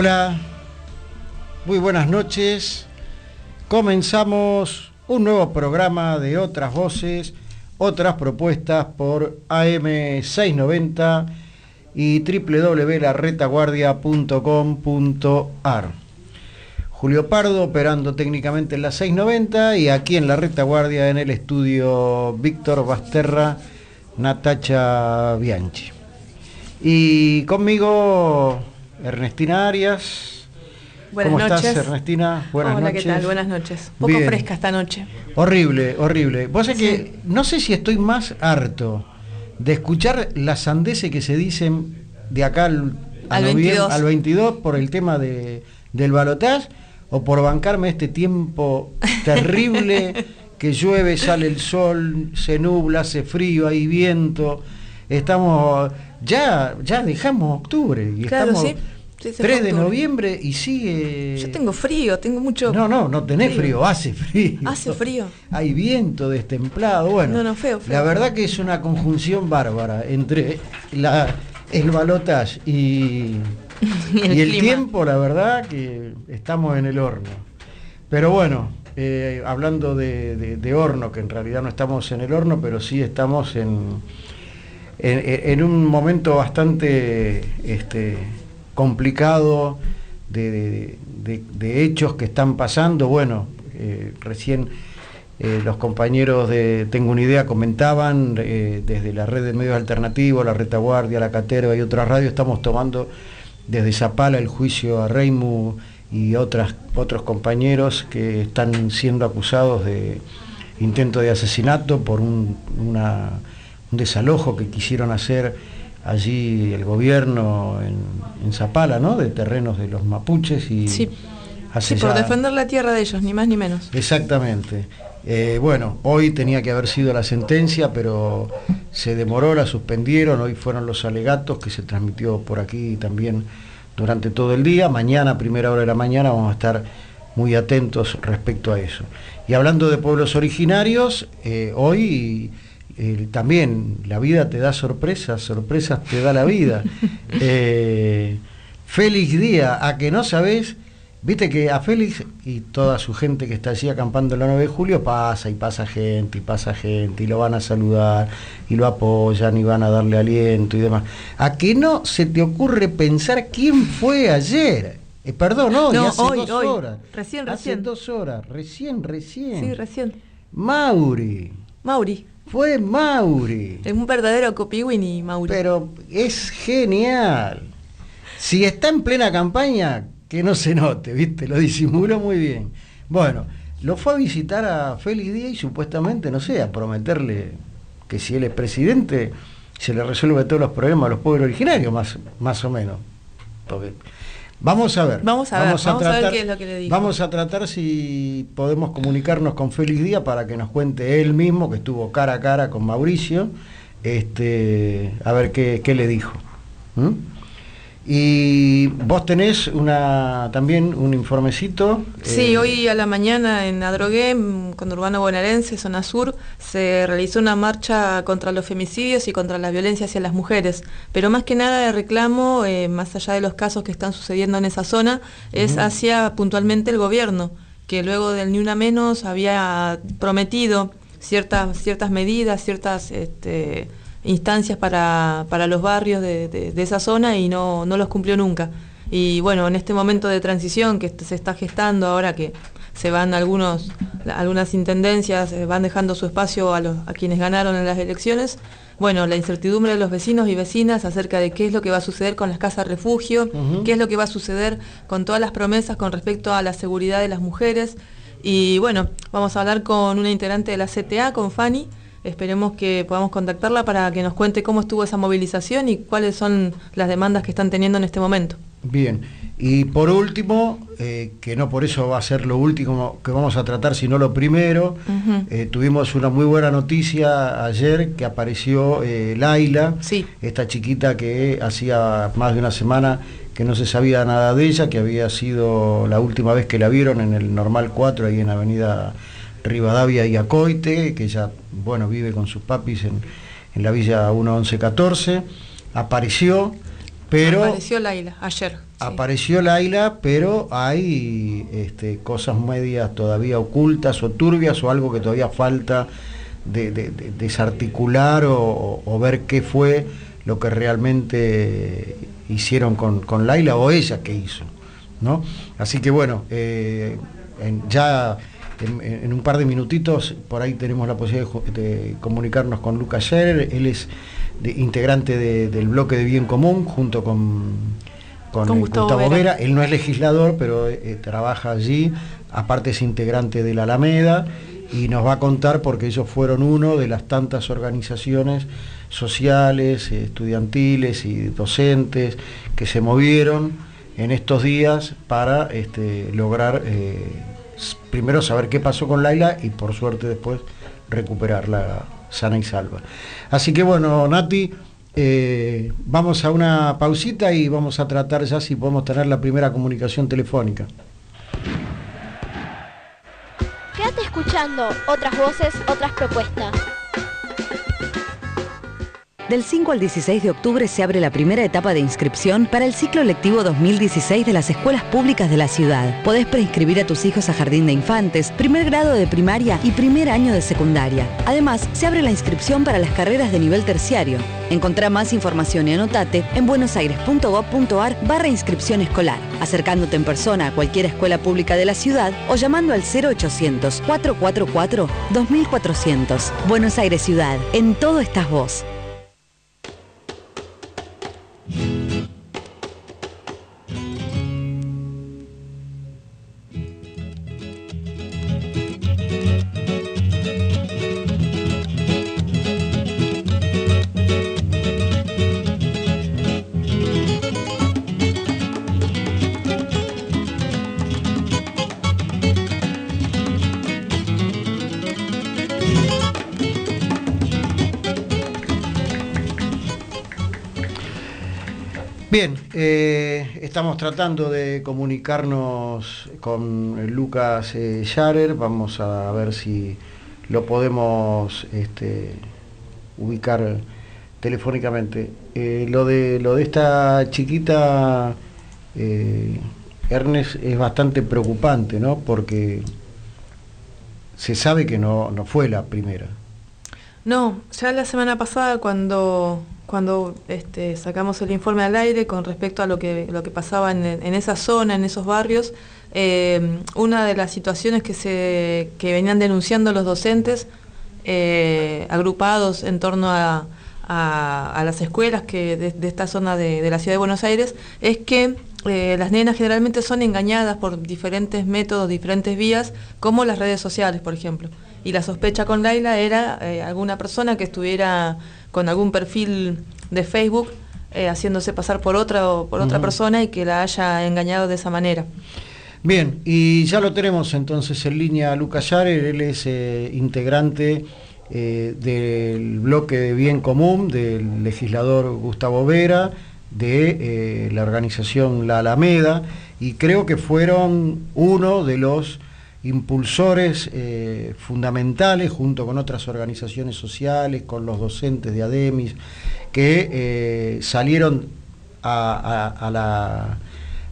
Hola, muy buenas noches. Comenzamos un nuevo programa de otras voces, otras propuestas por AM690 y www.laretaguardia.com.ar. Julio Pardo operando técnicamente en la 690 y aquí en la retaguardia en el estudio Víctor Basterra, Natacha Bianchi. Y conmigo Ernestina Arias. Buenas ¿Cómo noches. estás, Ernestina? Buenas Hola, noches. ¿qué tal? Buenas noches. Poco Bien. fresca esta noche. Horrible, horrible. Vos sabés Sí. que no sé si estoy más harto de escuchar las sandeces que se dicen de acá al, a Al noviem- 22. al 22 por el tema de, del balotaje o por bancarme este tiempo terrible que llueve, sale el sol, se nubla, hace frío, hay viento. Estamos ya ya dejamos octubre y Claro, estamos sí. Sí, se 3 fue de noviembre y sigue Yo tengo frío, tengo mucho. no, no, no tenés frío, hace frío. Hace frío. Hay viento destemplado, bueno. No, no, feo, feo. La verdad que es una conjunción bárbara entre la, el balotage y, Y el y el clima. tiempo, la verdad que estamos en el horno. Pero bueno, eh, hablando de, de- de horno, que en realidad no estamos en el horno, pero sí estamos en, en, un momento bastante este, complicado de hechos que están pasando. Bueno, eh, recién eh, los compañeros de Tengo una idea comentaban eh, desde la red de medios alternativos, la retaguardia, la caterva y otras radios, estamos tomando desde Zapala el juicio a Reimu y otras, otros compañeros que están siendo acusados de intento de asesinato por un, una- un desalojo que quisieron hacer allí el gobierno en, en Zapala, ¿no? De terrenos de los mapuches y Sí. por ya- defender la tierra de ellos, ni más ni menos. Exactamente. Eh, bueno, hoy tenía que haber sido la sentencia, pero se demoró, la suspendieron, hoy fueron los alegatos que se transmitió por aquí también durante todo el día. Mañana, a primera hora de la mañana, vamos a estar muy atentos respecto a eso. Y hablando de pueblos originarios, eh, hoy eh, también la vida te da sorpresas, sorpresas te da la vida. Eh, feliz día, a que no sabés, viste que a Félix y toda su gente que está allí acampando el 9 de julio pasa y pasa gente y pasa gente y lo van a saludar y lo apoyan y van a darle aliento y demás. A que no se te ocurre pensar quién fue ayer. Eh, perdón, hoy, No, hace hoy, dos hoy. horas. Recién, Hace recién. dos horas, recién, recién. Sí, recién. Mauri, Mauri. Fue Mauri. Es un verdadero copywini, Mauri. Pero es genial. Si está en plena campaña, que no se note, ¿viste? Lo disimuló muy bien. Bueno, lo fue a visitar a Félix Díaz y supuestamente, no sé, a prometerle que si él es presidente, se le resuelve todos los problemas a los pueblos originarios, más, más o menos. Porque- Vamos a ver. Vamos a ver, vamos a ver qué es lo que le dijo. Vamos a tratar si podemos comunicarnos con Félix Díaz para que nos cuente él mismo, que estuvo cara a cara con Mauricio, este, a ver qué, qué le dijo. ¿Mm? Y vos tenés una también un informecito. Sí, eh, hoy a la mañana en Adrogué, con Urbano Bonaerense, zona sur, se realizó una marcha contra los femicidios y contra la violencia hacia las mujeres. Pero más que nada de reclamo, eh, más allá de los casos que están sucediendo en esa zona, es hacia puntualmente el gobierno, que luego del Ni Una Menos había prometido ciertas, ciertas medidas, ciertas este, instancias para, para los barrios de, de- de esa zona y no, no los cumplió nunca. Y bueno, en este momento de transición que se está gestando ahora que se van algunos, algunas intendencias, eh, van dejando su espacio a, los, a quienes ganaron en las elecciones, bueno, la incertidumbre de los vecinos y vecinas acerca de qué es lo que va a suceder con las casas refugio, qué es lo que va a suceder con todas las promesas con respecto a la seguridad de las mujeres. Y bueno, vamos a hablar con una integrante de la CTA, con Fanny. Esperemos que podamos contactarla para que nos cuente cómo estuvo esa movilización y cuáles son las demandas que están teniendo en este momento. Bien, y por último, eh, que no por eso va a ser lo último que vamos a tratar, sino lo primero, eh, tuvimos una muy buena noticia ayer que apareció eh, Laila, Sí. esta chiquita que hacía más de una semana que no se sabía nada de ella, que había sido la última vez que la vieron en el Normal 4, ahí en Avenida Rivadavia y Acoite, que ella, bueno, vive con sus papis en, en la Villa 1114, apareció Pero, apareció Laila ayer. Apareció Laila, pero hay este, cosas medias todavía ocultas o turbias o algo que todavía falta de, desarticular o, ver qué fue lo que realmente hicieron con, Laila o ella que hizo. ¿no? Así que bueno, eh, ya en, un par de minutitos por ahí tenemos la posibilidad de, comunicarnos con Lucas Scherer, él es integrante del bloque de bien común junto con, con, Gustavo, Vera. Él no es legislador, pero eh, trabaja allí, aparte es integrante de la Alameda y nos va a contar porque ellos fueron uno de las tantas organizaciones sociales, estudiantiles y docentes que se movieron en estos días para este, lograr eh, primero saber qué pasó con Laila y por suerte después recuperarla sana y salva. Así que bueno, Nati, eh, vamos a una pausita y vamos a tratar ya si podemos tener la primera comunicación telefónica. Quédate escuchando otras voces, otras propuestas. Del 5 al 16 de octubre se abre la primera etapa de inscripción para el ciclo lectivo 2016 de las escuelas públicas de la ciudad. Podés preinscribir a tus hijos a jardín de infantes, primer grado de primaria y primer año de secundaria. Además, se abre la inscripción para las carreras de nivel terciario. Encontrá más información y anotate en buenosaires.gov.ar barra inscripción escolar, acercándote en persona a cualquier escuela pública de la ciudad o llamando al 0800 444 2400. Buenos Aires Ciudad, en todo estás vos. Eh, estamos tratando de comunicarnos con Lucas eh, vamos a ver si lo podemos este, ubicar telefónicamente. Eh, lo, de, lo de esta chiquita, eh, Ernest, es bastante preocupante, ¿no? Porque se sabe que no, no fue la primera. No, ya la semana pasada cuando cuando este, sacamos el informe al aire con respecto a lo que, lo que pasaba en, esa zona, en esos barrios, eh, una de las situaciones que, se, que venían denunciando los docentes eh, agrupados en torno a, las escuelas que de, esta zona de, la ciudad de Buenos Aires es que eh, las nenas generalmente son engañadas por diferentes métodos, diferentes vías, como las redes sociales, por ejemplo. Y la sospecha con Laila era alguna persona que estuviera con algún perfil de Facebook eh, haciéndose pasar por otra o por otra persona y que la haya engañado de esa manera. Bien, y ya lo tenemos entonces en línea Lucas Yarer, él es eh, integrante eh, del bloque de bien común del legislador Gustavo Vera, de la organización La Alameda, y creo que fueron uno de los impulsores eh, fundamentales junto con otras organizaciones sociales, con los docentes de ADEMIS, que eh, salieron a,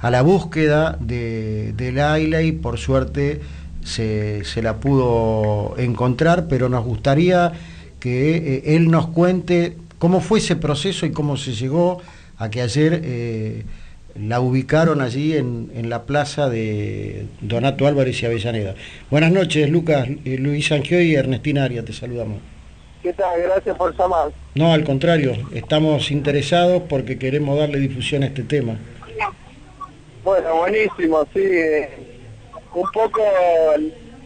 la, búsqueda de, de y por suerte se, la pudo encontrar, pero nos gustaría que eh, él nos cuente cómo fue ese proceso y cómo se llegó a que ayer la ubicaron allí en, la plaza de Donato Álvarez y Avellaneda. Buenas noches, Lucas, eh, Luis Sangio y Ernestina Aria, te saludamos. ¿Qué tal? Gracias por llamar. No, al contrario, estamos interesados porque queremos darle difusión a este tema. Bueno, buenísimo, sí. Eh, un poco,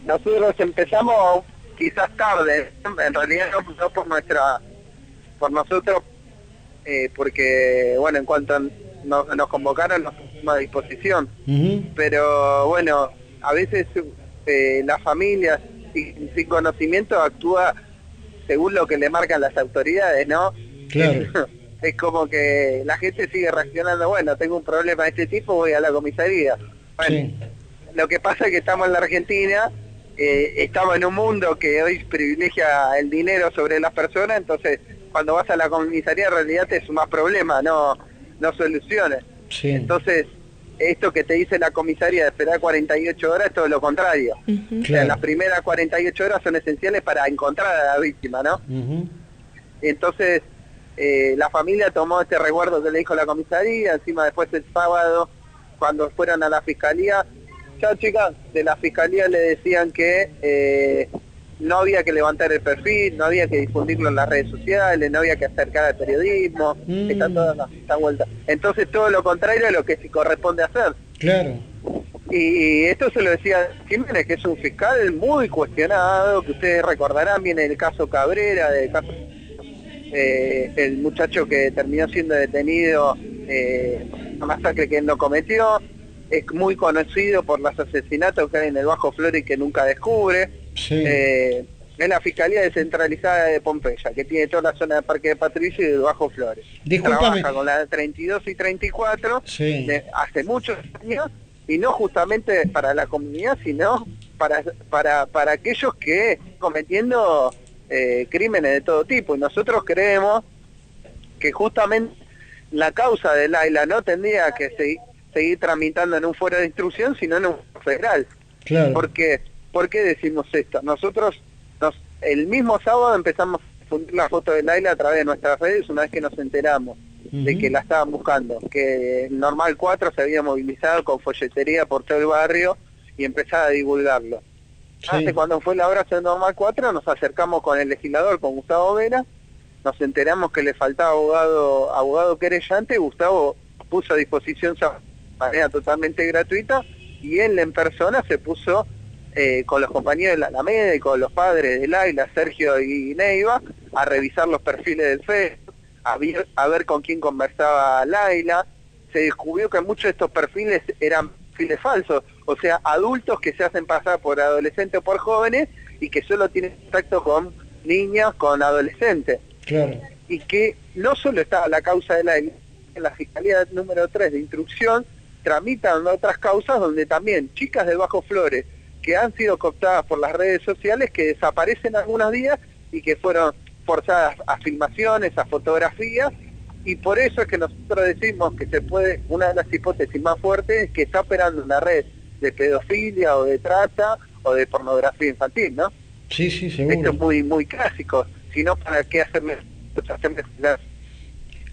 nosotros empezamos quizás tarde, en realidad no, por nuestra, por nosotros, eh, porque, bueno, en cuanto a nos, convocaron, nos pusimos a disposición. Pero bueno, a veces eh, la familia sin, conocimiento actúa según lo que le marcan las autoridades, ¿no? Claro. es como que la gente sigue reaccionando, bueno, tengo un problema de este tipo, voy a la comisaría. Bueno, lo que pasa es que estamos en la Argentina, eh, estamos en un mundo que hoy privilegia el dinero sobre las personas, entonces cuando vas a la comisaría en realidad te más problema, no no soluciones. Sí. Entonces, esto que te dice la comisaría de esperar 48 horas es todo lo contrario. O sea, Claro. las primeras 48 horas son esenciales para encontrar a la víctima, ¿no? Entonces, eh, la familia tomó este resguardo que le dijo la comisaría, encima después el sábado, cuando fueron a la fiscalía, ya chicas, de la fiscalía le decían que eh, no había que levantar el perfil, no había que difundirlo en las redes sociales, no había que acercar al periodismo, Mm. está toda la- esta vuelta. Entonces todo lo contrario a lo que sí corresponde hacer. Claro. Y esto se lo decía Jiménez, que es un fiscal muy cuestionado, que ustedes recordarán bien el caso Cabrera, del caso, eh, el muchacho que terminó siendo detenido, eh, una masacre que él no cometió, es muy conocido por los asesinatos que hay en el Bajo Flores y que nunca descubre. Sí. Eh, es la Fiscalía Descentralizada de Pompeya, que tiene toda la zona del Parque de Patricio y del Bajo Flores. Discúlpame. Trabaja con la 32 y 34 Sí. de hace muchos años y no justamente para la comunidad, sino para, para, para aquellos que cometiendo eh, crímenes de todo tipo. Y nosotros creemos que justamente la causa de Laila no tendría que segui- seguir tramitando en un fuero de instrucción, sino en un federal. Claro. ¿Por qué? ¿Por qué decimos esto? Nosotros nos, el mismo sábado empezamos a difundir la foto de Laila a través de nuestras redes una vez que nos enteramos de que la estaban buscando, que Normal 4 se había movilizado con folletería por todo el barrio y empezaba a divulgarlo. Sí. Hace cuando fue la hora del Normal 4 nos acercamos con el legislador, con Gustavo Vera, nos enteramos que le faltaba abogado, abogado querellante, Gustavo puso a disposición esa manera totalmente gratuita y él en persona se puso eh, con los compañeros de la Alameda y con los padres de Laila, Sergio y Neiva, a revisar los perfiles del Facebook, a ver, a ver con quién conversaba Laila. Se descubrió que muchos de estos perfiles eran perfiles falsos, o sea, adultos que se hacen pasar por adolescentes o por jóvenes y que solo tienen contacto con niñas, con adolescentes Claro. y que no solo está la causa de la en la Fiscalía número 3 de instrucción, tramitan otras causas donde también chicas de Bajo Flores que han sido cooptadas por las redes sociales que desaparecen algunos días y que fueron forzadas a filmaciones, a fotografías y por eso es que nosotros decimos que se puede, una de las hipótesis más fuertes es que está operando una red de pedofilia o de trata o de pornografía infantil, ¿no? Sí, sí, Esto es seguro. muy, muy clásico, si no, ¿para qué hacerme, hacerme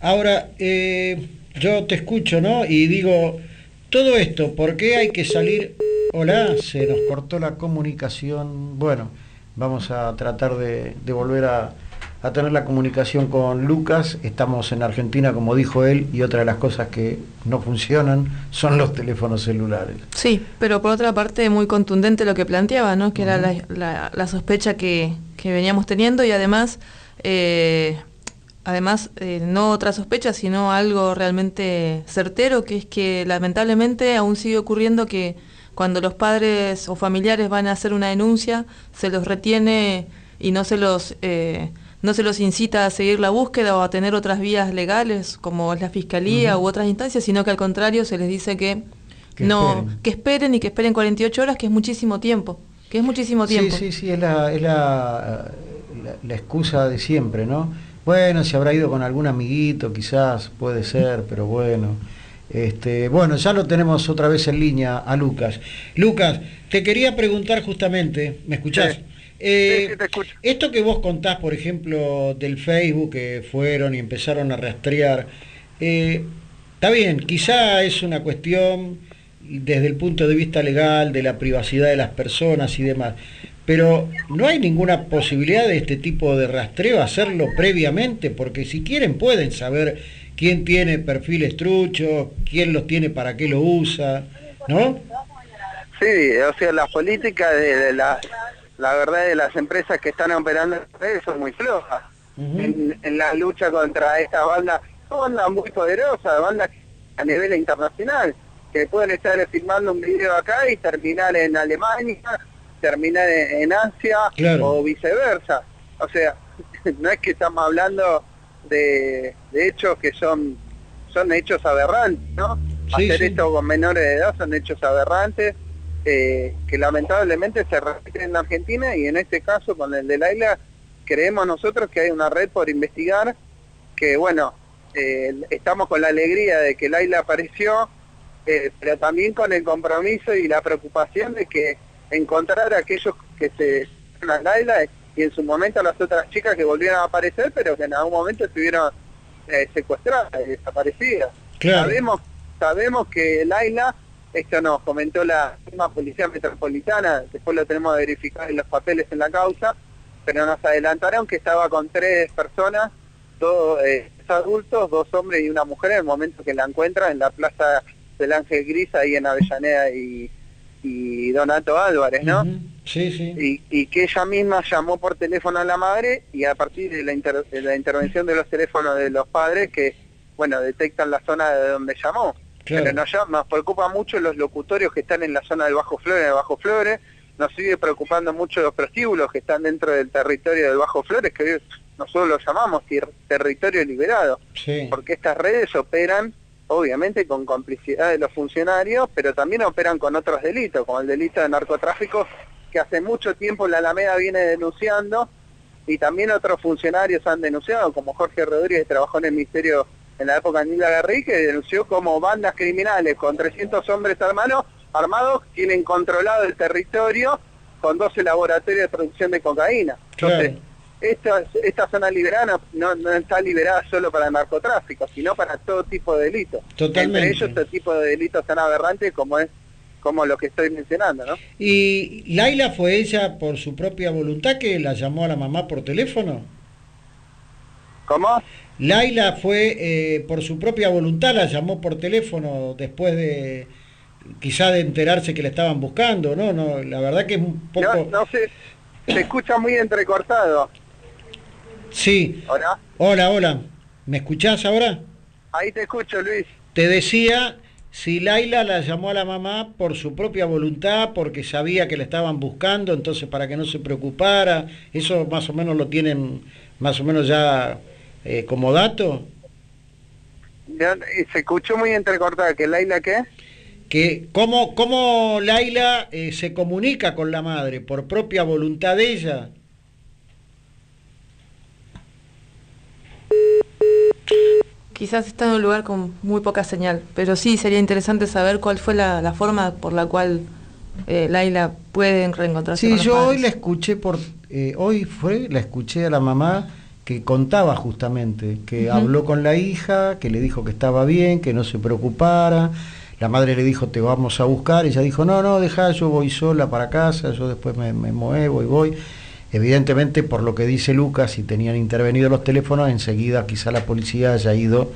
Ahora, eh, yo te escucho, ¿no? Y digo, todo esto, ¿por qué hay que salir? Hola, se nos cortó la comunicación. Bueno, vamos a tratar de, de volver a, a tener la comunicación con Lucas. Estamos en Argentina, como dijo él, y otra de las cosas que no funcionan son los teléfonos celulares. Sí, pero por otra parte muy contundente lo que planteaba, ¿no? Que era la, la- la sospecha que, que veníamos teniendo y además, eh, además eh, no otra sospecha, sino algo realmente certero, que es que lamentablemente aún sigue ocurriendo que cuando los padres o familiares van a hacer una denuncia, se los retiene y no se los... eh, no se los incita a seguir la búsqueda o a tener otras vías legales como es la fiscalía u otras instancias, sino que al contrario se les dice que, Que no, esperen. que esperen y que esperen 48 horas, que es muchísimo tiempo, que es muchísimo tiempo. Sí, sí, sí, es la, es la, la- la excusa de siempre, ¿no? Bueno, si habrá ido con algún amiguito, quizás, puede ser, pero bueno. Este, bueno, ya lo tenemos otra vez en línea a Lucas. Lucas, te quería preguntar justamente, ¿me escuchás? Sí. Eh, Sí, sí, te escucho. Esto que vos contás, por ejemplo, del Facebook, que fueron y empezaron a rastrear, eh, está bien, quizá es una cuestión desde el punto de vista legal, de la privacidad de las personas y demás, pero no hay ninguna posibilidad de este tipo de rastreo hacerlo previamente, porque si quieren pueden saber quién tiene perfiles truchos, quién los tiene, para qué lo usa, ¿no? Sí, o sea, las políticas de, de la, la verdad de las empresas que están operando en redes son muy flojas. En, en la lucha contra estas bandas, son bandas muy poderosas, bandas a nivel internacional, que pueden estar filmando un video acá y terminar en Alemania, terminar en, Asia Claro. o viceversa. O sea, no es que estamos hablando de, de hechos que son, son hechos aberrantes, ¿no? Sí, Hacer sí. esto con menores de edad son hechos aberrantes eh, que lamentablemente se repiten en la Argentina y en este caso con el de Laila creemos nosotros que hay una red por investigar que bueno eh, estamos con la alegría de que Laila apareció, eh, pero también con el compromiso y la preocupación de que encontrar a aquellos que se a Laila y en su momento a las otras chicas que volvieron a aparecer, pero que en algún momento estuvieron eh, secuestradas y desaparecidas. Sabemos, sabemos que Laila, esto nos comentó la misma policía metropolitana, después lo tenemos que verificar en los papeles en la causa, pero nos adelantaron que estaba con tres personas, dos eh, adultos, dos hombres y una mujer en el momento que la encuentran en la plaza del Ángel Gris ahí en Avellaneda y, Donato Álvarez, ¿no? Sí, sí. Y, que ella misma llamó por teléfono a la madre y a partir de la, la intervención de los teléfonos de los padres que, bueno, detectan la zona de donde llamó. Pero nos, nos preocupa mucho los locutorios que están en la zona del Bajo Flores, de Bajo Flores, nos sigue preocupando mucho los prostíbulos que están dentro del territorio del Bajo Flores, que nosotros lo llamamos territorio liberado, porque estas redes operan obviamente con complicidad de los funcionarios, pero también operan con otros delitos, como el delito de narcotráfico que hace mucho tiempo la Alameda viene denunciando y también otros funcionarios han denunciado, como Jorge Rodríguez, que trabajó en el Ministerio en la época de Nila Garri, que denunció como bandas criminales con 300 hombres armados, armados tienen controlado el territorio con 12 laboratorios de producción de cocaína. Entonces, esta, esta zona liberada no, está liberada solo para el narcotráfico, sino para todo tipo de delitos. Totalmente. Entre ellos este tipo de delitos tan aberrantes como es como lo que estoy mencionando, ¿no? ¿Y Laila fue ella por su propia voluntad que la llamó a la mamá por teléfono? ¿Cómo? Laila fue eh, por su propia voluntad, la llamó por teléfono después de quizá de enterarse que la estaban buscando, ¿no? no la verdad que es un poco... No, sé, se escucha muy entrecortado. Sí. Hola. Hola, hola. ¿Me escuchás ahora? Ahí te escucho, Luis. Te decía si Laila la llamó a la mamá por su propia voluntad, porque sabía que la estaban buscando, entonces para que no se preocupara, eso más o menos lo tienen más o menos ya eh, como dato. se escuchó muy entrecortada, ¿que Laila qué? Que cómo, cómo Laila eh, se comunica con la madre, por propia voluntad de ella. Quizás está en un lugar con muy poca señal, pero sí sería interesante saber cuál fue la, forma por la cual eh, Laila puede reencontrarse sí, yo hoy la escuché por, eh, hoy fue, la escuché a la mamá que contaba justamente, que habló con la hija, que le dijo que estaba bien, que no se preocupara, la madre le dijo te vamos a buscar, ella dijo no, no, deja, yo voy sola para casa, yo después me, me muevo y voy. Evidentemente, por lo que dice Lucas, si tenían intervenido los teléfonos, enseguida quizá la policía haya ido,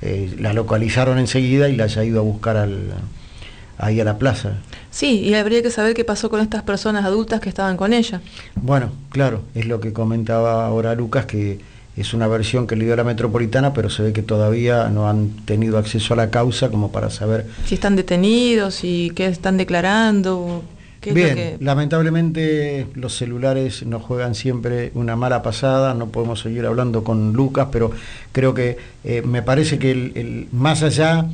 eh, la localizaron enseguida y la haya ido a buscar al, ahí a la plaza. Sí, y habría que saber qué pasó con estas personas adultas que estaban con ella. Bueno, claro, es lo que comentaba ahora Lucas, que es una versión que le dio la metropolitana, pero se ve que todavía no han tenido acceso a la causa como para saber... Si están detenidos y qué están declarando. Bien, lamentablemente los celulares nos juegan siempre una mala pasada, no podemos seguir hablando con Lucas, pero creo que eh, me parece que el, más allá,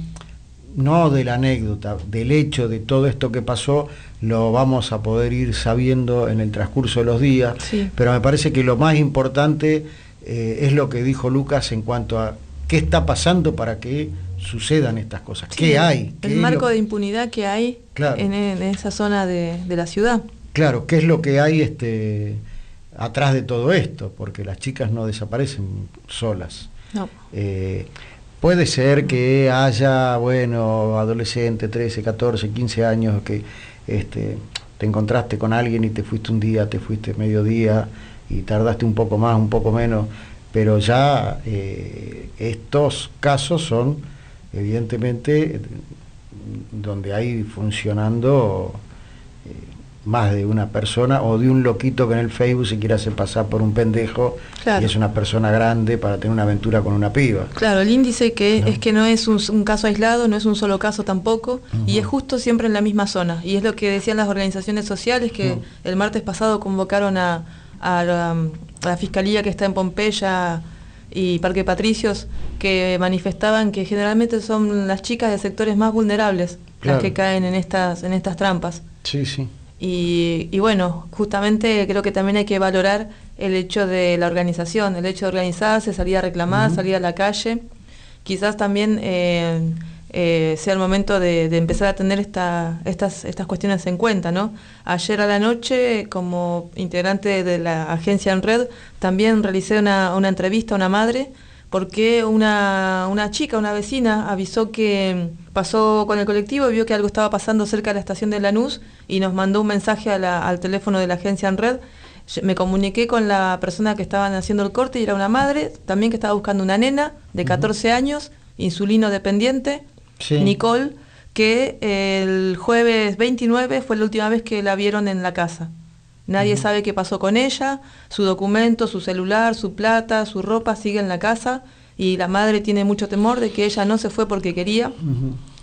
no de la anécdota, del hecho de todo esto que pasó, lo vamos a poder ir sabiendo en el transcurso de los días, pero me parece que lo más importante eh, es lo que dijo Lucas en cuanto a qué está pasando para que sucedan estas cosas. ¿Qué hay? el marco de impunidad que hay en, esa zona de, la ciudad. Claro, ¿qué es lo que hay este, atrás de todo esto? Porque las chicas no desaparecen solas. No. Eh, puede ser que haya, bueno, adolescente, 13, 14, 15 años, que este, te encontraste con alguien y te fuiste un día, te fuiste medio día y tardaste un poco más, un poco menos, pero ya eh, estos casos son evidentemente donde hay funcionando eh, más de una persona o de un loquito que en el Facebook se quiere hacer pasar por un pendejo y es una persona grande para tener una aventura con una piba. Claro, el índice que es que no es un, caso aislado, no es un solo caso tampoco, y es justo siempre en la misma zona. Y es lo que decían las organizaciones sociales que el martes pasado convocaron a, la Fiscalía que está en Pompeya y Parque Patricios que manifestaban que generalmente son las chicas de sectores más vulnerables las que caen en estas, en estas trampas. Sí, sí. Y, bueno, justamente creo que también hay que valorar el hecho de la organización, el hecho de organizarse, salir a reclamar, salir a la calle, quizás también eh, eh, sea el momento de, empezar a tener esta, estas, cuestiones en cuenta. ¿no? Ayer a la noche, como integrante de la agencia en red, también realicé una, entrevista a una madre porque una, una, chica, una vecina, avisó que pasó con el colectivo vio que algo estaba pasando cerca de la estación de Lanús y nos mandó un mensaje al teléfono de la agencia en red. Me comuniqué con la persona que estaban haciendo el corte y era una madre, también que estaba buscando una nena de 14 años, insulino dependiente, Nicole, que el jueves 29 fue la última vez que la vieron en la casa. Nadie sabe qué pasó con ella, su documento, su celular, su plata, su ropa sigue en la casa y la madre tiene mucho temor de que ella no se fue porque quería.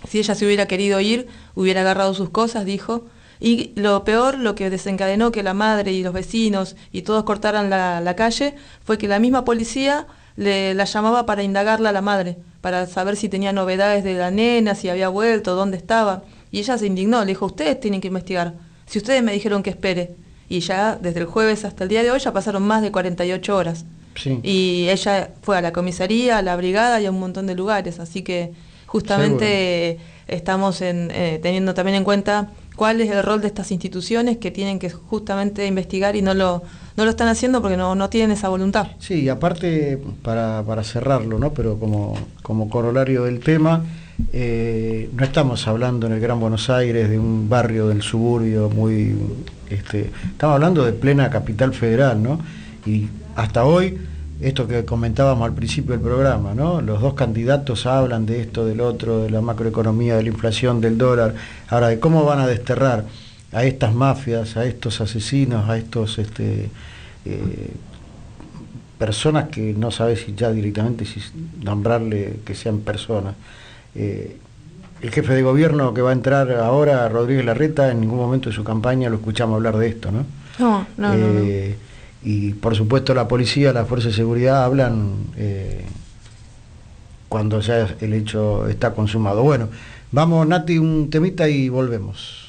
Si ella se hubiera querido ir, hubiera agarrado sus cosas, dijo. Y lo peor, lo que desencadenó que la madre y los vecinos y todos cortaran la, calle, fue que la misma policía le, la llamaba para indagarla a la madre, para saber si tenía novedades de la nena, si había vuelto, dónde estaba. Y ella se indignó, le dijo, ustedes tienen que investigar. Si ustedes me dijeron que espere, y ya desde el jueves hasta el día de hoy ya pasaron más de 48 horas. Y ella fue a la comisaría, a la brigada y a un montón de lugares, así que justamente estamos en, eh, teniendo también en cuenta cuál es el rol de estas instituciones que tienen que justamente investigar y no lo, no lo están haciendo porque no, no tienen esa voluntad. Sí, y aparte, para, para cerrarlo, ¿no? pero como, como corolario del tema, eh, no estamos hablando en el Gran Buenos Aires de un barrio del suburbio muy... Este, estamos hablando de plena capital federal, ¿no? Y hasta hoy, esto que comentábamos al principio del programa, ¿no? Los dos candidatos hablan de esto, del otro, de la macroeconomía, de la inflación, del dólar, ahora de cómo van a desterrar a estas mafias, a estos asesinos, a estos este, eh, personas que no sabes si ya directamente si nombrarle que sean personas. Eh, el jefe de gobierno que va a entrar ahora, Rodríguez Larreta, en ningún momento de su campaña lo escuchamos hablar de esto, ¿no? No, no, eh, Y por supuesto la policía, la fuerza de seguridad hablan cuando ya el hecho está consumado. Bueno, vamos Nati, un temita y volvemos.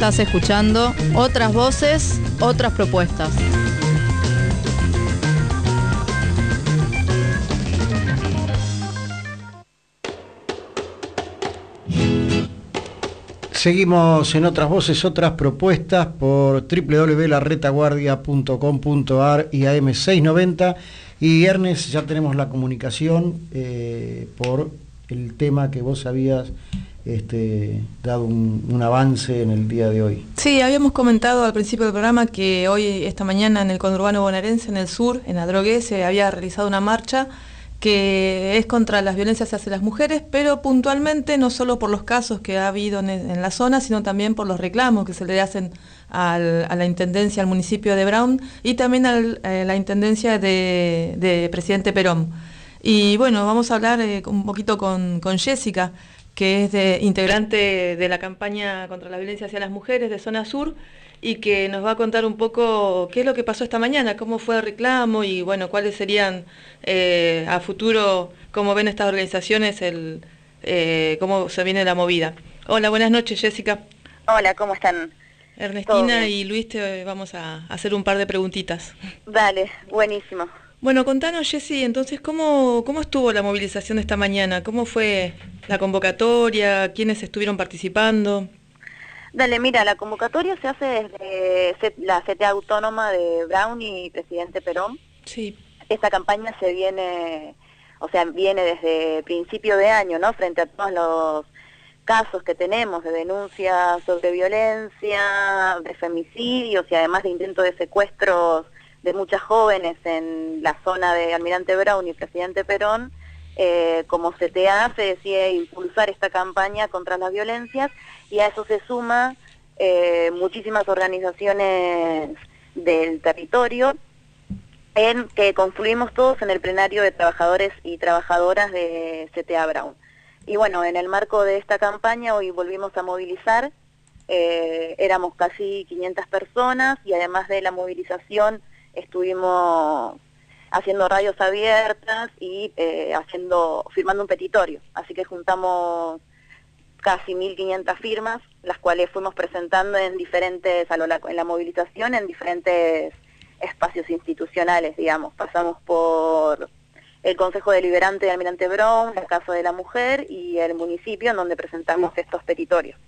Estás escuchando otras voces, otras propuestas. Seguimos en otras voces, otras propuestas por www.larretaguardia.com.ar y AM690. Y Ernest, ya tenemos la comunicación eh, por el tema que vos habías este, dado un, avance en el día de hoy. Sí, habíamos comentado al principio del programa que hoy, esta mañana, en el conurbano bonaerense, en el sur, en Adrogué, se había realizado una marcha que es contra las violencias hacia las mujeres, pero puntualmente no solo por los casos que ha habido en, la zona, sino también por los reclamos que se le hacen a la Intendencia, al municipio de Brown y también a eh, la Intendencia de, Presidente Perón. Y bueno, vamos a hablar eh, un poquito con, con Jessica, que es de, integrante de la campaña contra la violencia hacia las mujeres de Zona Sur y que nos va a contar un poco qué es lo que pasó esta mañana, cómo fue el reclamo y bueno, cuáles serían eh, a futuro, cómo ven estas organizaciones, el, eh, cómo se viene la movida. Hola, buenas noches Jessica. Hola, ¿cómo están? Ernestina y Luis te vamos a hacer un par de preguntitas. Dale, buenísimo. Bueno, contanos, Jessy, entonces, ¿cómo, ¿cómo estuvo la movilización esta mañana? ¿Cómo fue la convocatoria? ¿Quiénes estuvieron participando? Dale, mira, la convocatoria se hace desde la CTA Autónoma de Brown y Presidente Perón. Sí. Esta campaña se viene, o sea, viene desde principio de año, ¿no? Frente a todos los casos que tenemos de denuncias sobre violencia, de femicidios y además de intentos de secuestros de muchas jóvenes en la zona de Almirante Brown y Presidente Perón, eh, como CTA se decide impulsar esta campaña contra las violencias y a eso se suma eh, muchísimas organizaciones del territorio en que confluimos todos en el plenario de trabajadores y trabajadoras de CTA Brown. Y bueno, en el marco de esta campaña hoy volvimos a movilizar, eh, éramos casi 500 personas y además de la movilización estuvimos haciendo radios abiertas y eh, haciendo, firmando un petitorio. Así que juntamos casi 1.500 firmas, las cuales fuimos presentando en diferentes, a lo, en la movilización, en diferentes espacios institucionales, digamos. Pasamos por el Consejo Deliberante de Almirante Brown, la Casa de la Mujer y el municipio en donde presentamos estos petitorios.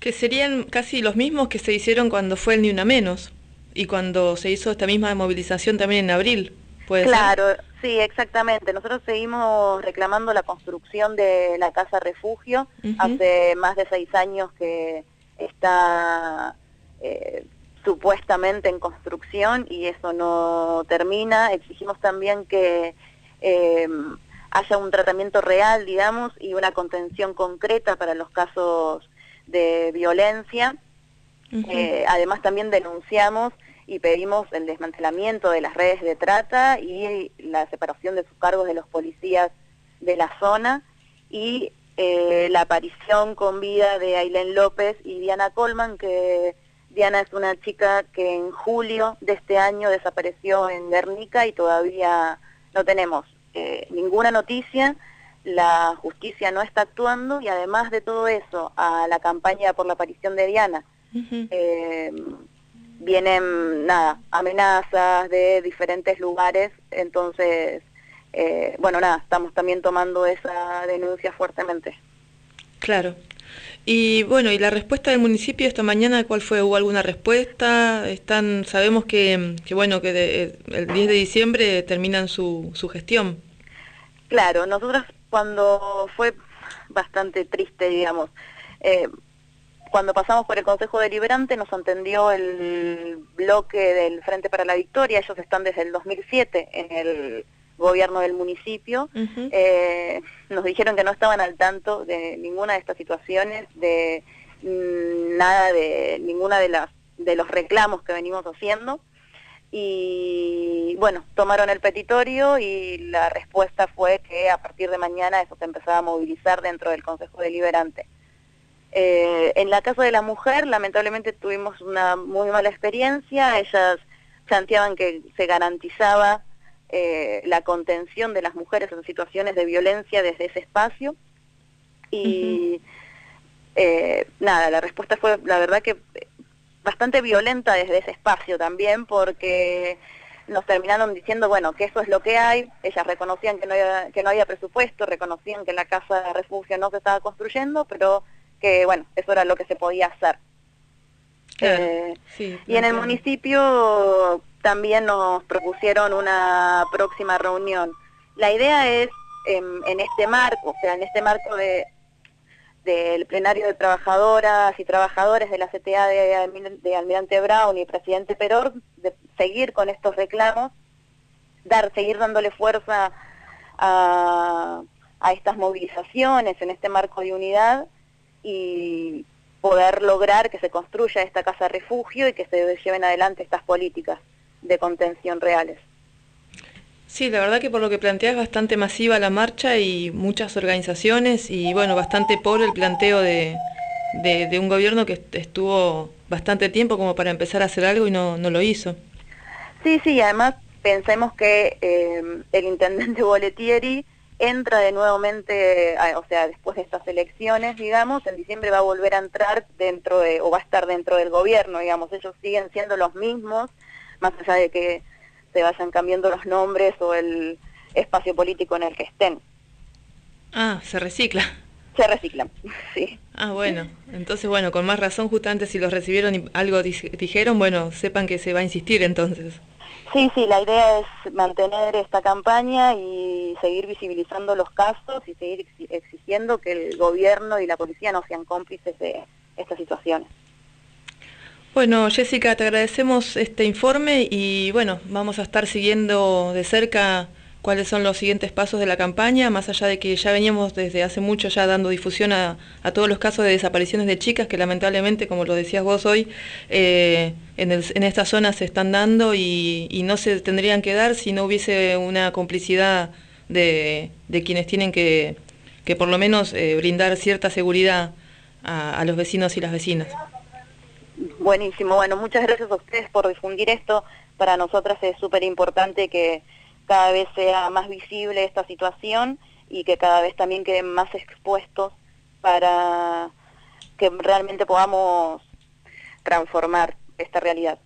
Que serían casi los mismos que se hicieron cuando fue el Ni Una Menos y cuando se hizo esta misma movilización también en abril. ¿puede claro, sí, exactamente. Nosotros seguimos reclamando la construcción de la casa refugio. Hace más de seis años que está eh, supuestamente en construcción y eso no termina. Exigimos también que eh, haya un tratamiento real, digamos, y una contención concreta para los casos de violencia. Eh, además también denunciamos y pedimos el desmantelamiento de las redes de trata y la separación de sus cargos de los policías de la zona y eh, la aparición con vida de Ailén López y Diana Colman, que Diana es una chica que en julio de este año desapareció en Guernica y todavía no tenemos eh, ninguna noticia, la justicia no está actuando y además de todo eso, a la campaña por la aparición de Diana, vienen nada, amenazas de diferentes lugares, entonces, eh, bueno, nada, estamos también tomando esa denuncia fuertemente. Claro. Y bueno, ¿y la respuesta del municipio esta mañana cuál fue? ¿Hubo alguna respuesta? Están, sabemos que, que bueno, que el 10 de diciembre terminan su, su gestión. Claro, nosotros cuando fue bastante triste, digamos, eh, cuando pasamos por el Consejo Deliberante nos entendió el bloque del Frente para la Victoria, ellos están desde el 2007 en el gobierno del municipio, eh, nos dijeron que no estaban al tanto de ninguna de estas situaciones, de mm, nada de ninguna de las de los reclamos que venimos haciendo. Y bueno, tomaron el petitorio y la respuesta fue que a partir de mañana eso se empezaba a movilizar dentro del Consejo Deliberante. Eh, en la casa de la mujer, lamentablemente tuvimos una muy mala experiencia. Ellas planteaban que se garantizaba eh, la contención de las mujeres en situaciones de violencia desde ese espacio. Y eh, nada, la respuesta fue, la verdad que bastante violenta desde ese espacio también, porque nos terminaron diciendo, bueno, que eso es lo que hay, ellas reconocían que no había, que no había presupuesto, reconocían que la casa de refugio no se estaba construyendo, pero que bueno, eso era lo que se podía hacer. Eh, y en el municipio también nos propusieron una próxima reunión. La idea es en, este marco, o sea, en este marco de, del plenario de trabajadoras y trabajadores de la CTA de, de Almirante Brown y presidente Peror, de seguir con estos reclamos, dar, seguir dándole fuerza a, a estas movilizaciones en este marco de unidad y poder lograr que se construya esta casa refugio y que se lleven adelante estas políticas de contención reales. Sí, la verdad que por lo que planteas es bastante masiva la marcha y muchas organizaciones y bueno, bastante pobre el planteo de, de, un gobierno que estuvo bastante tiempo como para empezar a hacer algo y no, no lo hizo. Sí, sí, además pensemos que eh, el intendente Boletieri entra de nuevamente, o sea, después de estas elecciones, digamos, en diciembre va a volver a entrar dentro de, o va a estar dentro del gobierno, digamos, ellos siguen siendo los mismos, más allá de que se vayan cambiando los nombres o el espacio político en el que estén. Ah, se recicla. Se reciclan, sí. Ah, bueno, entonces bueno, con más razón justamente si los recibieron y algo dijeron, bueno, sepan que se va a insistir entonces. Sí, sí, la idea es mantener esta campaña y seguir visibilizando los casos y seguir exigiendo que el gobierno y la policía no sean cómplices de estas situaciones. Bueno, Jessica, te agradecemos este informe y bueno, vamos a estar siguiendo de cerca cuáles son los siguientes pasos de la campaña, más allá de que ya veníamos desde hace mucho ya dando difusión a, todos los casos de desapariciones de chicas que lamentablemente, como lo decías vos hoy, eh, en, esta zona se están dando y, no se tendrían que dar si no hubiese una complicidad de, quienes tienen que, que por lo menos eh, brindar cierta seguridad a los vecinos y las vecinas. Buenísimo, bueno, muchas gracias a ustedes por difundir esto. Para nosotras es súper importante que cada vez sea más visible esta situación y que cada vez también queden más expuestos para que realmente podamos transformar esta realidad.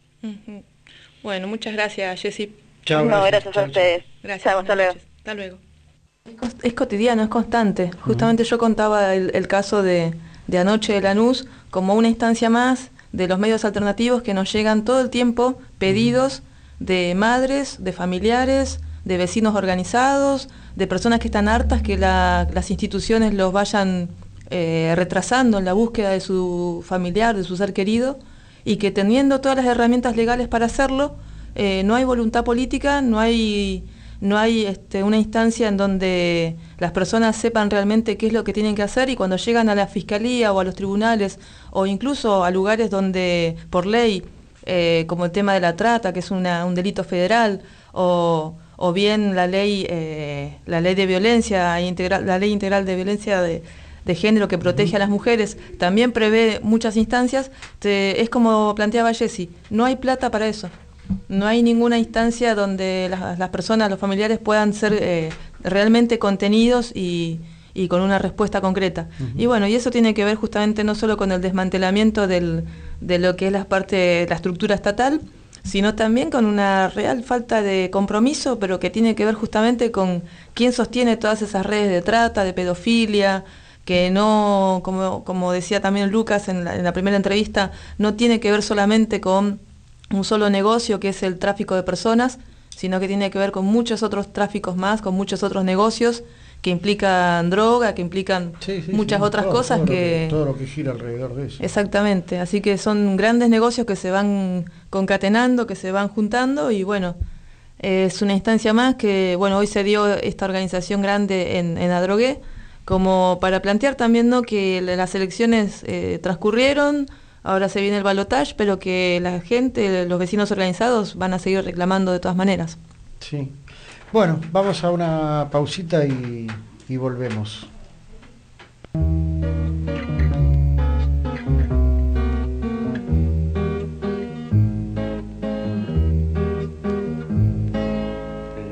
Bueno, muchas gracias, Jessy. Chao. No, gracias, a ustedes. Gracias. hasta luego. Hasta luego. Es cotidiano, es constante. Justamente yo contaba el, caso de, de anoche de Lanús como una instancia más de los medios alternativos que nos llegan todo el tiempo pedidos de madres, de familiares, de vecinos organizados, de personas que están hartas que las instituciones los vayan eh, retrasando en la búsqueda de su familiar, de su ser querido, y que teniendo todas las herramientas legales para hacerlo, eh, no hay voluntad política, no hay no hay este, una instancia en donde las personas sepan realmente qué es lo que tienen que hacer y cuando llegan a la fiscalía o a los tribunales o incluso a lugares donde por ley, eh, como el tema de la trata, que es un delito federal, o, bien la ley, eh, la ley de violencia integral, la ley integral de violencia de, género que protege a las mujeres, también prevé muchas instancias, es como planteaba Jessy, no hay plata para eso. No hay ninguna instancia donde las, personas, los familiares puedan ser eh, realmente contenidos y, con una respuesta concreta. Y bueno, y eso tiene que ver justamente no solo con el desmantelamiento de lo que es la parte, la estructura estatal, sino también con una real falta de compromiso, pero que tiene que ver justamente con quién sostiene todas esas redes de trata, de pedofilia, que no, como, decía también Lucas en la primera entrevista, no tiene que ver solamente con un solo negocio que es el tráfico de personas, sino que tiene que ver con muchos otros tráficos más, con muchos otros negocios que implican droga, que implican muchas otras cosas que... todo lo que gira alrededor de eso. Exactamente, así que son grandes negocios que se van concatenando, que se van juntando y bueno, es una instancia más que, bueno, hoy se dio esta organización grande en, en Adrogué, como para plantear también ¿no? que las elecciones eh, transcurrieron, ahora se viene el balotaje, pero que la gente, los vecinos organizados van a seguir reclamando de todas maneras. Sí. Bueno, vamos a una pausita y, y volvemos.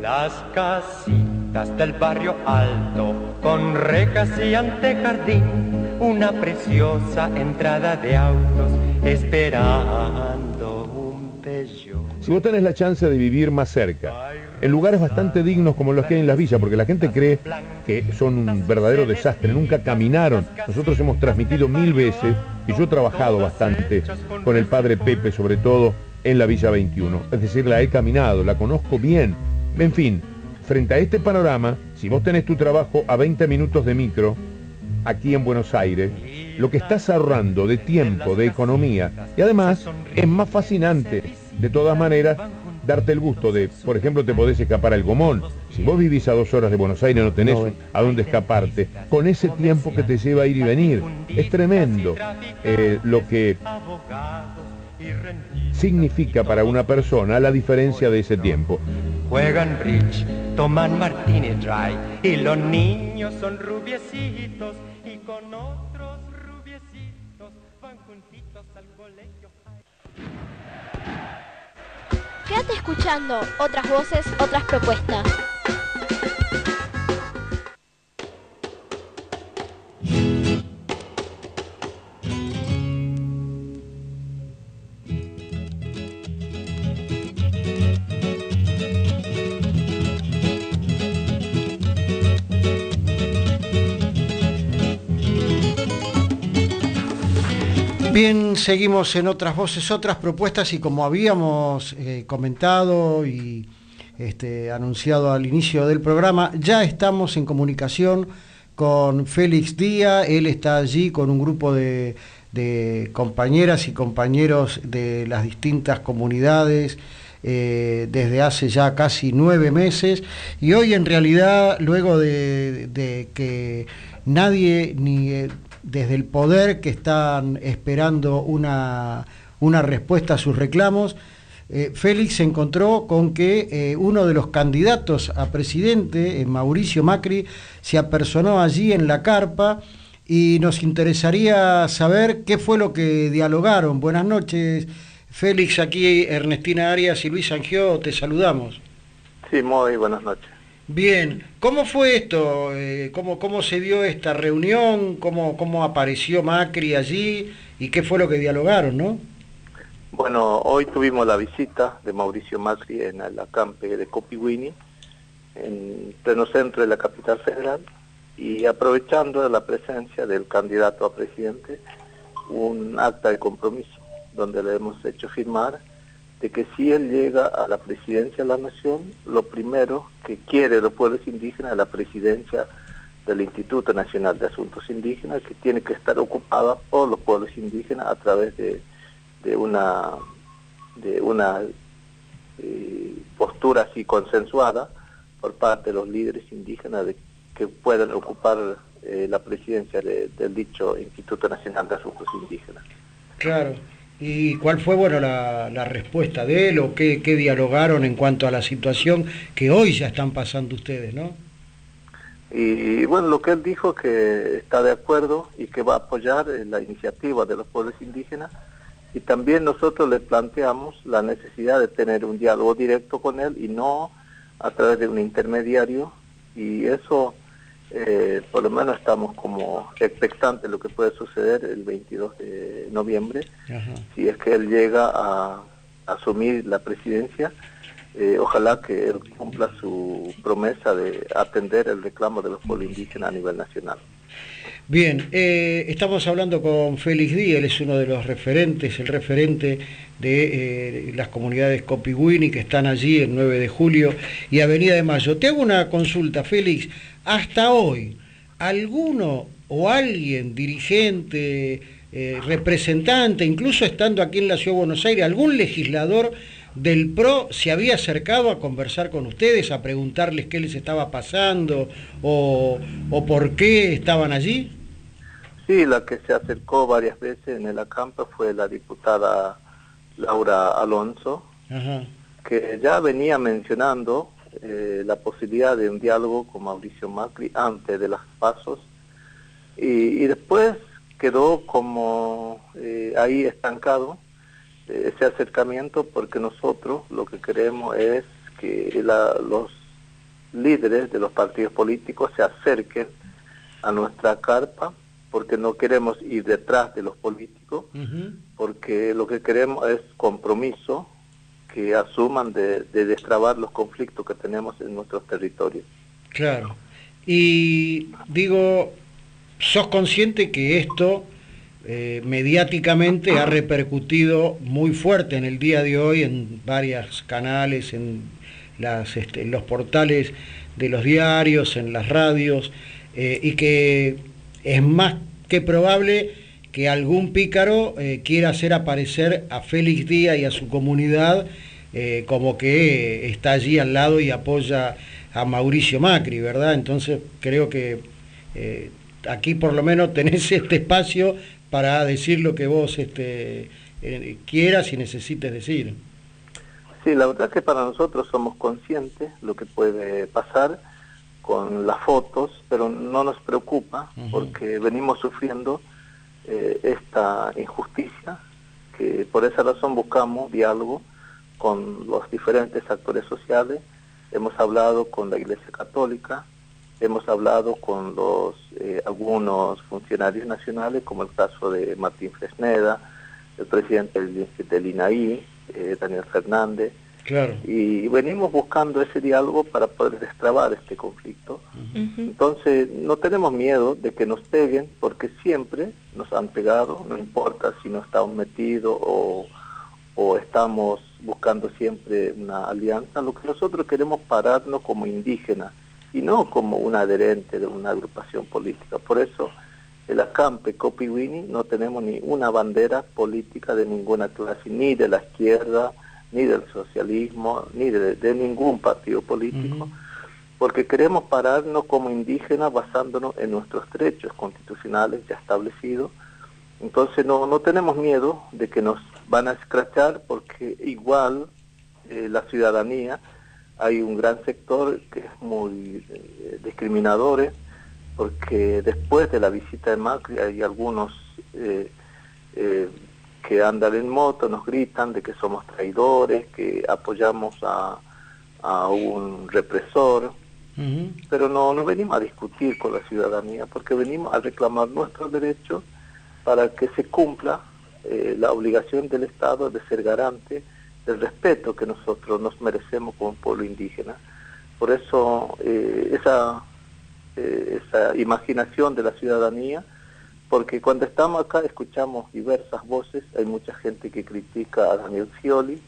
Las casitas del barrio alto, con rejas y antejardín una preciosa entrada de autos esperando un Peugeot. Si vos tenés la chance de vivir más cerca, en lugares bastante dignos como los que hay en las villas, porque la gente cree que son un verdadero desastre, nunca caminaron. Nosotros hemos transmitido mil veces, y yo he trabajado bastante con el padre Pepe, sobre todo en la Villa 21. Es decir, la he caminado, la conozco bien. En fin, frente a este panorama, si vos tenés tu trabajo a 20 minutos de micro, aquí en Buenos Aires, lo que estás ahorrando de tiempo, de economía, y además es más fascinante, de todas maneras, darte el gusto de, por ejemplo, te podés escapar al Gomón. Si vos vivís a dos horas de Buenos Aires no tenés a dónde escaparte, con ese tiempo que te lleva a ir y venir. Es tremendo eh, lo que significa para una persona la diferencia de ese tiempo. Juegan bridge, toman martini dry y los niños son rubiecitos y con Quédate escuchando otras voces, otras propuestas. Bien, seguimos en otras voces, otras propuestas y como habíamos eh, comentado y este, anunciado al inicio del programa, ya estamos en comunicación con Félix Díaz, él está allí con un grupo de, compañeras y compañeros de las distintas comunidades eh, desde hace ya casi nueve meses. Y hoy en realidad luego de, de que nadie ni eh, desde el poder que están esperando una, una respuesta a sus reclamos, eh, Félix se encontró con que eh, uno de los candidatos a presidente, eh, Mauricio Macri, se apersonó allí en la carpa y nos interesaría saber qué fue lo que dialogaron. Buenas noches, Félix, aquí Ernestina Arias y Luis Angió, te saludamos. Sí, muy buenas noches. Bien, ¿cómo fue esto? Eh, ¿Cómo, ¿Cómo se dio esta reunión? ¿Cómo, ¿Cómo apareció Macri allí? ¿Y qué fue lo que dialogaron, no? Bueno, hoy tuvimos la visita de Mauricio Macri en el acampe de Copiwini, en pleno centro de la capital federal, y aprovechando la presencia del candidato a presidente, un acta de compromiso donde le hemos hecho firmar de que si él llega a la presidencia de la nación, lo primero que quiere los pueblos indígenas es la presidencia del Instituto Nacional de Asuntos Indígenas, que tiene que estar ocupada por los pueblos indígenas a través de, de una, de una eh, postura así consensuada por parte de los líderes indígenas de que puedan ocupar eh, la presidencia de, del dicho Instituto Nacional de Asuntos Indígenas. Claro. ¿Y cuál fue bueno, la, la respuesta de él o qué, qué, dialogaron en cuanto a la situación que hoy ya están pasando ustedes, no? Y bueno, lo que él dijo que está de acuerdo y que va a apoyar la iniciativa de los pueblos indígenas y también nosotros le planteamos la necesidad de tener un diálogo directo con él y no a través de un intermediario y eso eh, por lo menos estamos como expectantes de lo que puede suceder el 22 de noviembre, Ajá. si es que él llega a, a asumir la presidencia, eh, ojalá que él cumpla su promesa de atender el reclamo de los pueblos indígenas a nivel nacional. Bien, eh, estamos hablando con Félix Díaz, él es uno de los referentes, el referente de eh, las comunidades Copiwini que están allí el 9 de julio y Avenida de Mayo. Te hago una consulta, Félix. Hasta hoy, ¿alguno o alguien, dirigente, eh, representante, incluso estando aquí en la Ciudad de Buenos Aires, algún legislador del PRO se había acercado a conversar con ustedes, a preguntarles qué les estaba pasando o por qué estaban allí? Sí, la que se acercó varias veces en el acampo fue la diputada Laura Alonso, que ya venía mencionando eh, la posibilidad de un diálogo con Mauricio Macri antes de las pasos. Y, y después quedó como eh, ahí estancado eh, ese acercamiento porque nosotros lo que queremos es que la, los líderes de los partidos políticos se acerquen a nuestra carpa porque no queremos ir detrás de los políticos, uh -huh. porque lo que queremos es compromiso, que asuman de, de, destrabar los conflictos que tenemos en nuestros territorios. Claro. Y digo, ¿sos consciente que esto eh, mediáticamente ha repercutido muy fuerte en el día de hoy en varios canales, en, las, este, los portales de los diarios, en las radios, eh, y que es más que probable que algún pícaro eh, quiera hacer aparecer a Félix Díaz y a su comunidad eh, como que está allí al lado y apoya a Mauricio Macri, ¿verdad? Entonces creo que aquí por lo menos tenés este espacio para decir lo que vos este, quieras y necesites decir. Sí, la verdad que para nosotros somos conscientes lo que puede pasar con las fotos, pero no nos preocupa porque venimos sufriendo eh, esta injusticia, que por esa razón buscamos diálogo con los diferentes actores sociales. Hemos hablado con la Iglesia Católica, hemos hablado con los eh, algunos funcionarios nacionales, como el caso de Martín Fresneda, el presidente del, del INAI, eh, Daniel Fernández, y venimos buscando ese diálogo para poder destrabar este conflicto. Entonces, no tenemos miedo de que nos peguen, porque siempre nos han pegado, no importa si no estamos metidos o, o estamos buscando siempre una alianza. Lo que nosotros queremos pararnos como indígenas y no como un adherente de una agrupación política. Por eso, el acampe Copiwini no tenemos ni una bandera política de ninguna clase, ni de la izquierda, ni del socialismo, ni de, ningún partido político, porque queremos pararnos como indígenas basándonos en nuestros derechos constitucionales ya establecidos. Entonces no, no tenemos miedo de que nos van a escrachar porque igual eh, la ciudadanía, hay un gran sector que es muy eh, discriminador, porque después de la visita de Macri hay algunos eh, que andan en moto nos gritan de que somos traidores, que apoyamos a, un represor, pero no, no venimos a discutir con la ciudadanía, porque venimos a reclamar nuestros derechos para que se cumpla eh, la obligación del Estado de ser garante del respeto que nosotros nos merecemos como pueblo indígena. Por eso eh, esa, eh, esa imaginación de la ciudadanía porque cuando estamos acá escuchamos diversas voces, hay mucha gente que critica a Daniel Scioli,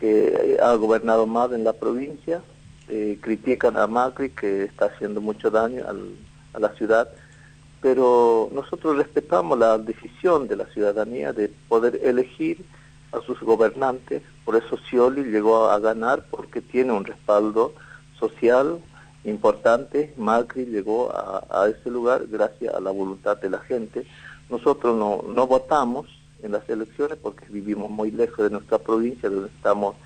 que eh, ha gobernado mal en la provincia, eh, critican a Macri, que está haciendo mucho daño a la ciudad, pero nosotros respetamos la decisión de la ciudadanía de poder elegir a sus gobernantes, por eso Scioli llegó a ganar porque tiene un respaldo social, importante, Macri llegó a, ese lugar gracias a la voluntad de la gente. Nosotros no, no votamos en las elecciones porque vivimos muy lejos de nuestra provincia, donde estamos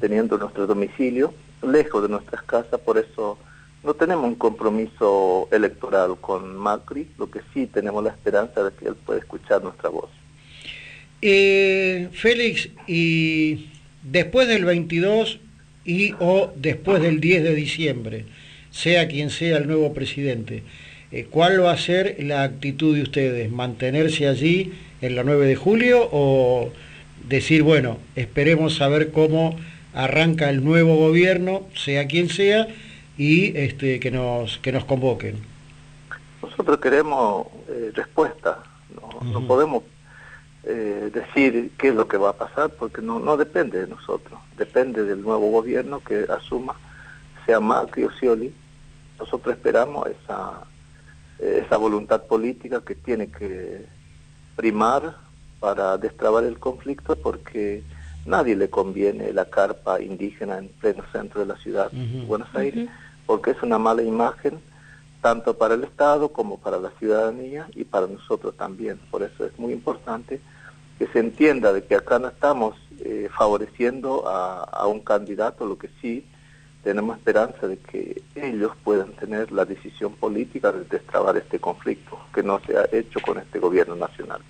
teniendo nuestro domicilio, lejos de nuestras casas, por eso no tenemos un compromiso electoral con Macri, lo que sí tenemos la esperanza de que él pueda escuchar nuestra voz. Eh, Félix, y después del 22 y o después del 10 de diciembre, sea quien sea el nuevo presidente. Eh, ¿Cuál va a ser la actitud de ustedes? ¿Mantenerse allí en la 9 de julio o decir, bueno, esperemos a ver cómo arranca el nuevo gobierno, sea quien sea, y este, que, nos, que nos convoquen? Nosotros queremos eh, respuesta, no, podemos eh, decir qué es lo que va a pasar porque no, no depende de nosotros, depende del nuevo gobierno que asuma, sea Macri o Scioli, nosotros esperamos esa, esa voluntad política que tiene que primar para destrabar el conflicto porque nadie le conviene la carpa indígena en pleno centro de la ciudad de Buenos Aires, porque es una mala imagen tanto para el Estado como para la ciudadanía y para nosotros también. Por eso es muy importante que se entienda de que acá no estamos eh, favoreciendo a, a, un candidato, lo que sí tenemos esperanza de que ellos puedan tener la decisión política de destrabar este conflicto, que no se ha hecho con este gobierno nacional.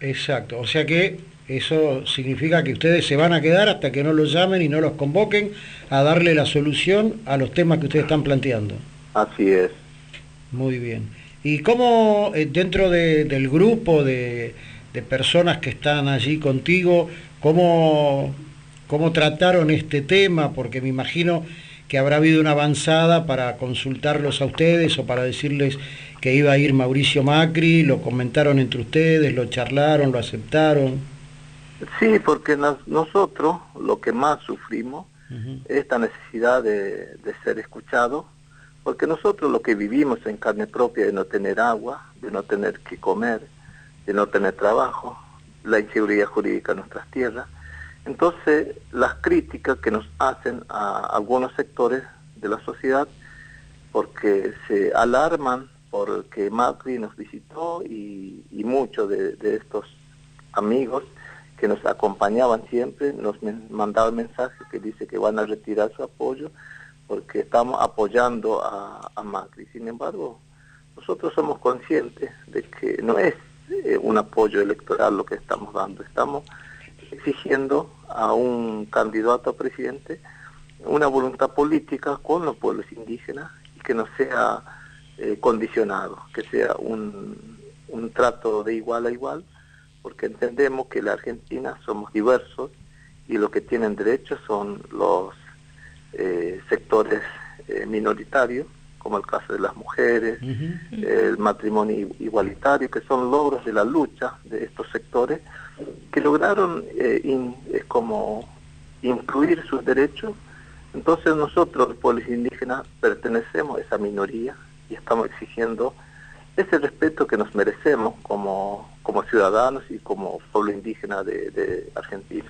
Exacto, o sea que eso significa que ustedes se van a quedar hasta que no los llamen y no los convoquen a darle la solución a los temas que ustedes están planteando. Así es. Muy bien. ¿Y cómo eh, dentro del grupo de, de personas que están allí contigo, cómo, cómo trataron este tema? Porque me imagino que habrá habido una avanzada para consultarlos a ustedes o para decirles que iba a ir Mauricio Macri, lo comentaron entre ustedes, lo charlaron, lo aceptaron. Sí, porque nosotros lo que más sufrimos esta necesidad de, de ser escuchado, porque nosotros lo que vivimos en carne propia de no tener agua, de no tener que comer, de no tener trabajo, la inseguridad jurídica en nuestras tierras, entonces las críticas que nos hacen a algunos sectores de la sociedad, porque se alarman porque Macri nos visitó y, muchos de, estos amigos que nos acompañaban siempre nos mandaban mensajes que dice que van a retirar su apoyo porque estamos apoyando a, Macri. Sin embargo, nosotros somos conscientes de que no es eh, un apoyo electoral lo que estamos dando, estamos exigiendo a un candidato a presidente una voluntad política con los pueblos indígenas y que no sea eh, condicionado, que sea un, un trato de igual a igual, porque entendemos que la Argentina somos diversos y lo que tienen derechos son los eh, sectores eh, minoritarios, como el caso de las mujeres, el matrimonio igualitario, que son logros de la lucha de estos sectores que lograron como incluir sus derechos. Entonces nosotros, los pueblos indígenas, pertenecemos a esa minoría y estamos exigiendo ese respeto que nos merecemos como, como ciudadanos y como pueblo indígena de, Argentina.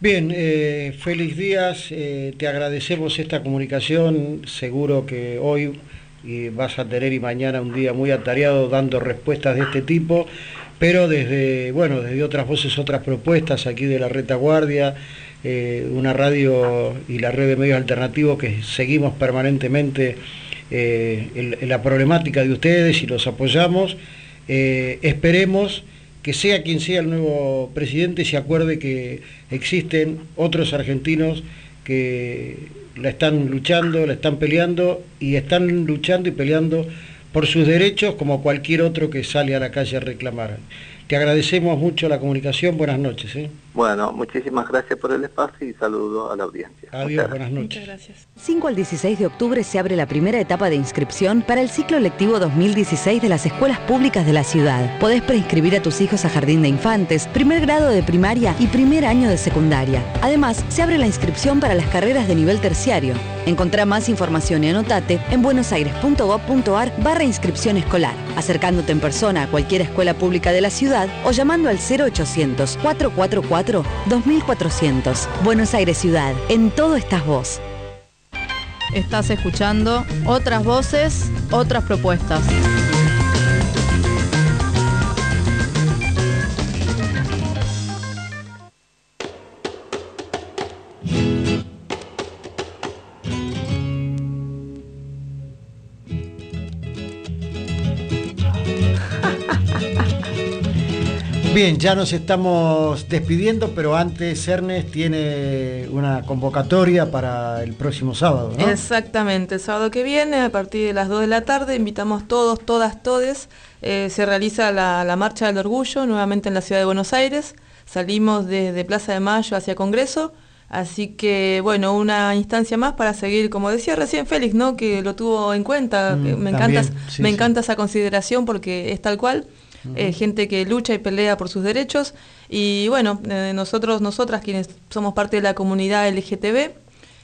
Bien, eh, feliz días, eh, te agradecemos esta comunicación, seguro que hoy y vas a tener y mañana un día muy atareado dando respuestas de este tipo, pero desde, bueno, desde otras voces, otras propuestas aquí de la retaguardia, eh, una radio y la red de medios alternativos que seguimos permanentemente eh, la problemática de ustedes y los apoyamos. Eh, esperemos que sea quien sea el nuevo presidente se acuerde que existen otros argentinos que la están luchando, la están peleando y están luchando y peleando por sus derechos como cualquier otro que sale a la calle a reclamar. Te agradecemos mucho la comunicación, buenas noches. ¿eh? Bueno, muchísimas gracias por el espacio y saludo a la audiencia. Adiós, buenas noches. Muchas gracias. 5 al 16 de octubre se abre la primera etapa de inscripción para el ciclo lectivo 2016 de las escuelas públicas de la ciudad. Podés preinscribir a tus hijos a jardín de infantes, primer grado de primaria y primer año de secundaria. Además, se abre la inscripción para las carreras de nivel terciario. Encontrá más información y anotate en buenosaires.gov.ar barra inscripción escolar, acercándote en persona a cualquier escuela pública de la ciudad o llamando al 0800 444 2400. Buenos Aires Ciudad, en todo estás vos. Estás escuchando otras voces, otras propuestas. Bien, ya nos estamos despidiendo, pero antes Ernest tiene una convocatoria para el próximo sábado, ¿no? Exactamente, el sábado que viene, a partir de las 2 de la tarde, invitamos todos, todas, todes. Eh, se realiza la, Marcha del Orgullo nuevamente en la ciudad de Buenos Aires. Salimos desde Plaza de Mayo hacia Congreso. Así que, bueno, una instancia más para seguir, como decía recién Félix, ¿no? Que lo tuvo en cuenta. Mm, me encanta, me encanta esa consideración porque es tal cual. Eh, gente que lucha y pelea por sus derechos. Y bueno, eh, nosotros, nosotras quienes somos parte de la comunidad LGTB,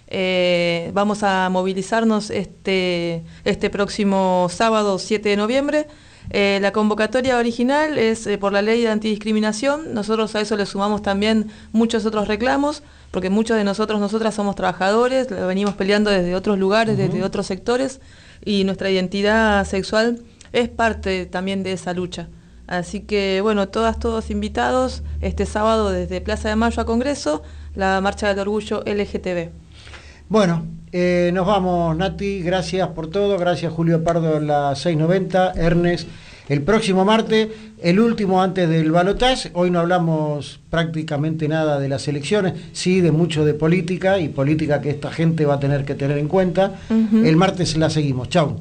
eh, vamos a movilizarnos este, este próximo sábado 7 de noviembre. la convocatoria original es por la ley de antidiscriminación. Nosotros a eso le sumamos también muchos otros reclamos, porque muchos de nosotros, nosotras somos trabajadores, venimos peleando desde otros lugares, desde otros sectores, y nuestra identidad sexual es parte también de esa lucha. Así que bueno, todas, todos invitados este sábado desde Plaza de Mayo a Congreso, la Marcha del Orgullo LGTB. Bueno, eh, nos vamos Nati, gracias por todo, gracias Julio Pardo en la 690, Ernest. El próximo martes, el último antes del balotaje, hoy no hablamos prácticamente nada de las elecciones, sí de mucho de política y política que esta gente va a tener que tener en cuenta. El martes la seguimos. Chao.